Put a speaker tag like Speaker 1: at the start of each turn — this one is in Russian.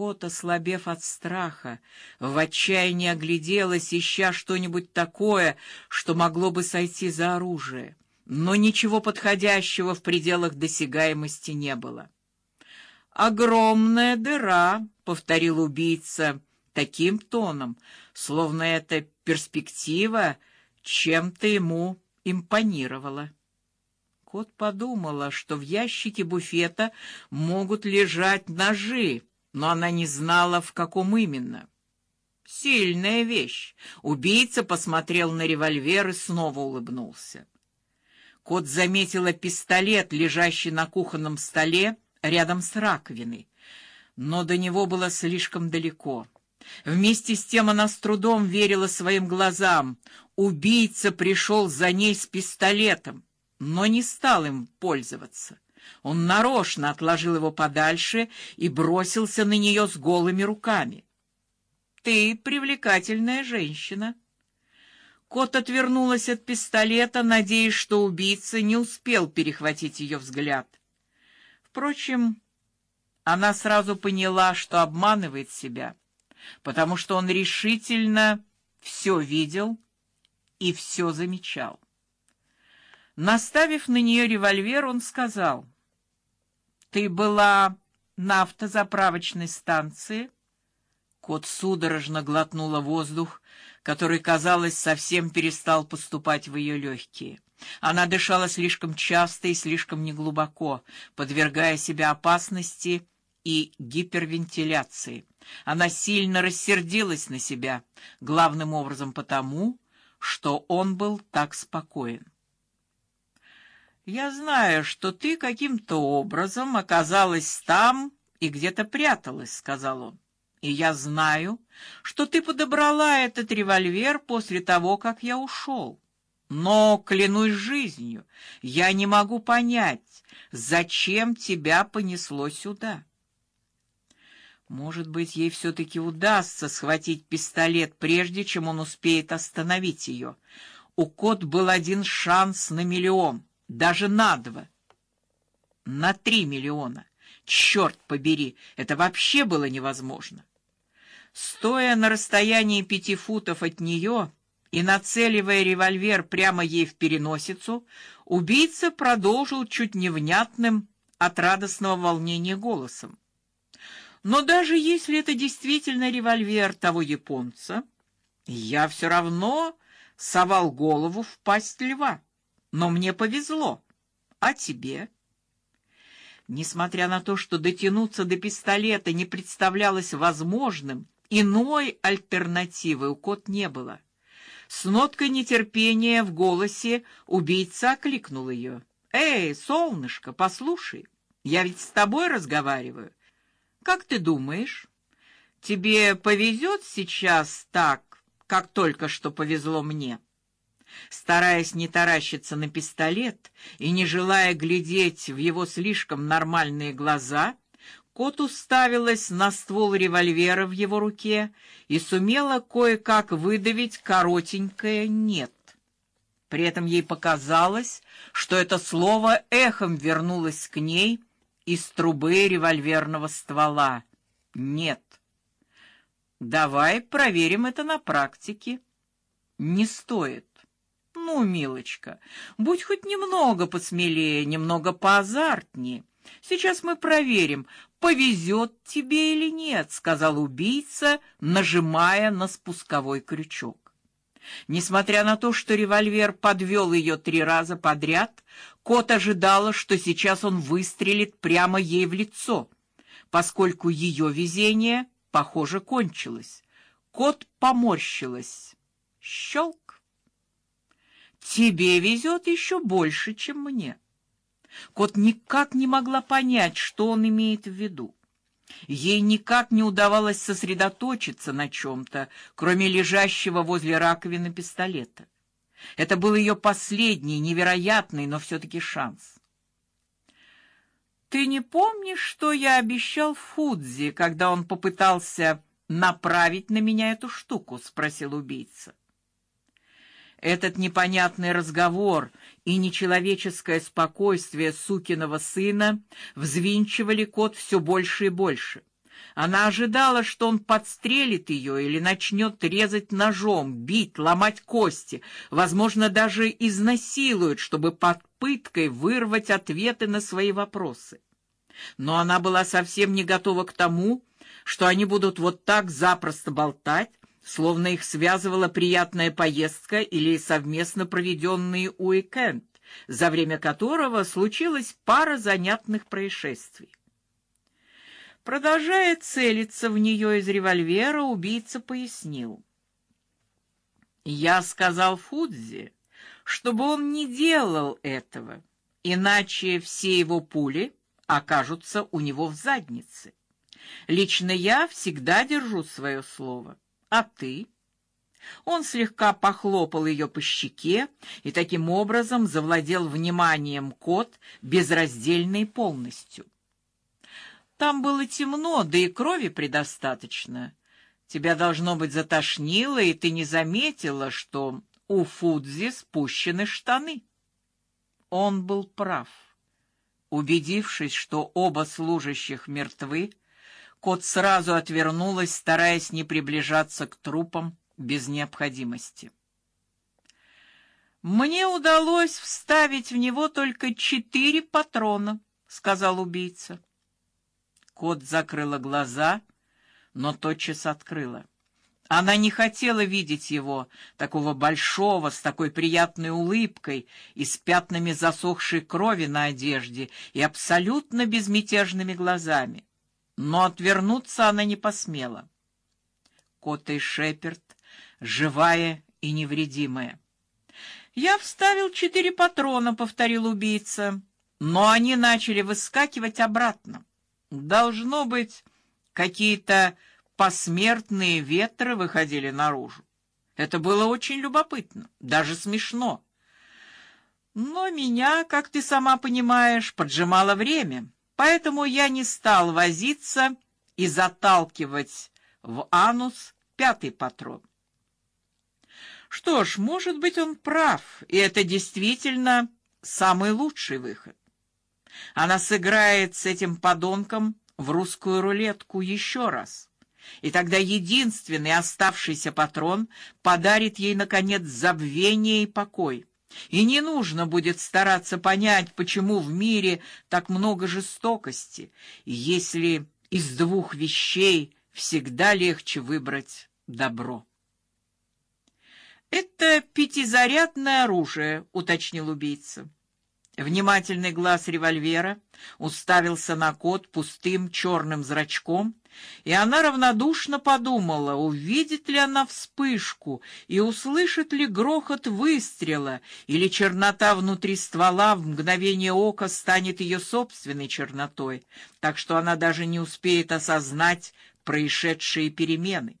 Speaker 1: Кот, ослабев от страха, в отчаянии огляделась, ища что-нибудь такое, что могло бы сойти за оружие, но ничего подходящего в пределах досягаемости не было. Огромная дыра, повторил убийца таким тоном, словно эта перспектива чем-то ему импонировала. Кот подумала, что в ящике буфета могут лежать ножи, но она не знала, в каком именно. Сильная вещь. Убийца посмотрел на револьвер и снова улыбнулся. Кот заметила пистолет, лежащий на кухонном столе рядом с раковиной, но до него было слишком далеко. Вместе с тем она с трудом верила своим глазам. Убийца пришел за ней с пистолетом, но не стал им пользоваться. Он нарочно отложил его подальше и бросился на нее с голыми руками. Ты привлекательная женщина. Кот отвернулась от пистолета, надеясь, что убийца не успел перехватить ее взгляд. Впрочем, она сразу поняла, что обманывает себя, потому что он решительно все видел и все замечал. Наставив на нее револьвер, он сказал: "Ты была на автозаправочной станции?" Кот судорожно глотнула воздух, который, казалось, совсем перестал поступать в ее легкие. Она дышала слишком часто и слишком неглубоко, подвергая себя опасности и гипервентиляции. Она сильно рассердилась на себя, главным образом потому, что он был так спокоен. Я знаю, что ты каким-то образом оказалась там и где-то пряталась, сказал он. И я знаю, что ты подобрала этот револьвер после того, как я ушел. Но клянусь жизнью, я не могу понять, зачем тебя понесло сюда. Может быть, ей все таки удастся схватить пистолет прежде, чем он успеет остановить ее. У Кот был один шанс на миллион, даже на два, на три миллиона. Черт побери, это вообще было невозможно. Стоя на расстоянии пяти футов от нее, и нацеливая револьвер прямо ей в переносицу, убийца продолжил чуть невнятным от радостного волнения голосом. Но даже если это действительно револьвер того японца, я все равно совал голову в пасть льва. Но мне повезло. А тебе? Несмотря на то, что дотянуться до пистолета не представлялось возможным, иной альтернативы у кот не было. С ноткой нетерпения в голосе убийца окликнул ее. Эй, солнышко, послушай, я ведь с тобой разговариваю. Как ты думаешь, тебе повезет сейчас так, как только что повезло мне? Стараясь не таращиться на пистолет и не желая глядеть в его слишком нормальные глаза, Кот уставилась на ствол револьвера в его руке и сумела кое-как выдавить коротенькое «нет». При этом ей показалось, что это слово эхом вернулось к ней из трубы револьверного ствола. «Нет». «Давай проверим это на практике». «Не стоит». «Ну, милочка, будь хоть немного посмелее, немного поазартнее». Сейчас мы проверим, повезет тебе или нет, сказал убийца, нажимая на спусковой крючок. Несмотря на то, что револьвер подвел ее три раза подряд, кот ожидала, что сейчас он выстрелит прямо ей в лицо, поскольку ее везение, похоже, кончилось. Кот поморщилась. Щелк. Тебе везет еще больше, чем мне. Кот никак не могла понять, что он имеет в виду. Ей никак не удавалось сосредоточиться на чем то кроме лежащего возле раковины пистолета. Это был ее последний, невероятный, но все таки шанс. Ты не помнишь, что я обещал Фудзи, когда он попытался направить на меня эту штуку, спросил убийца. Этот непонятный разговор и нечеловеческое спокойствие сукиного сына взвинчивали кот все больше и больше. Она ожидала, что он подстрелит ее или начнет резать ножом, бить, ломать кости, возможно, даже изнасилует, чтобы под пыткой вырвать ответы на свои вопросы. Но она была совсем не готова к тому, что они будут вот так запросто болтать, словно их связывала приятная поездка или совместно проведенный уикенд, за время которого случилась пара занятных происшествий. Продолжая целиться в нее из револьвера, убийца пояснил: "Я сказал Фудзи, чтобы он не делал этого, иначе все его пули окажутся у него в заднице. Лично я всегда держу свое слово. А ты?" Он слегка похлопал ее по щеке и таким образом завладел вниманием кот безраздельно и полностью. Там было темно, да и крови предостаточно. Тебя должно быть затошнило, и ты не заметила, что у Фудзи спущены штаны. Он был прав. Убедившись, что оба служащих мертвы, кот сразу отвернулась, стараясь не приближаться к трупам без необходимости. Мне удалось вставить в него только четыре патрона, сказал убийца. Кот закрыла глаза, но тотчас открыла. Она не хотела видеть его, такого большого, с такой приятной улыбкой и с пятнами засохшей крови на одежде и абсолютно безмятежными глазами. Но отвернуться она не посмела. Кот и Шеперд, живая и невредимая. Я вставил четыре патрона, повторил убийца, но они начали выскакивать обратно. Должно быть, какие-то посмертные ветры выходили наружу. Это было очень любопытно, даже смешно. Но меня, как ты сама понимаешь, поджимало время, поэтому я не стал возиться и заталкивать в анус пятый патрон. Что ж, может быть, он прав, и это действительно самый лучший выход. Она сыграет с этим подонком в русскую рулетку еще раз. И тогда единственный оставшийся патрон подарит ей наконец забвение и покой. И не нужно будет стараться понять, почему в мире так много жестокости, если из двух вещей всегда легче выбрать добро. Это пятизарядное оружие, уточнил убийца. Внимательный глаз револьвера уставился на кот пустым черным зрачком, и она равнодушно подумала, увидит ли она вспышку и услышит ли грохот выстрела, или чернота внутри ствола в мгновение ока станет ее собственной чернотой, так что она даже не успеет осознать происшедшие перемены.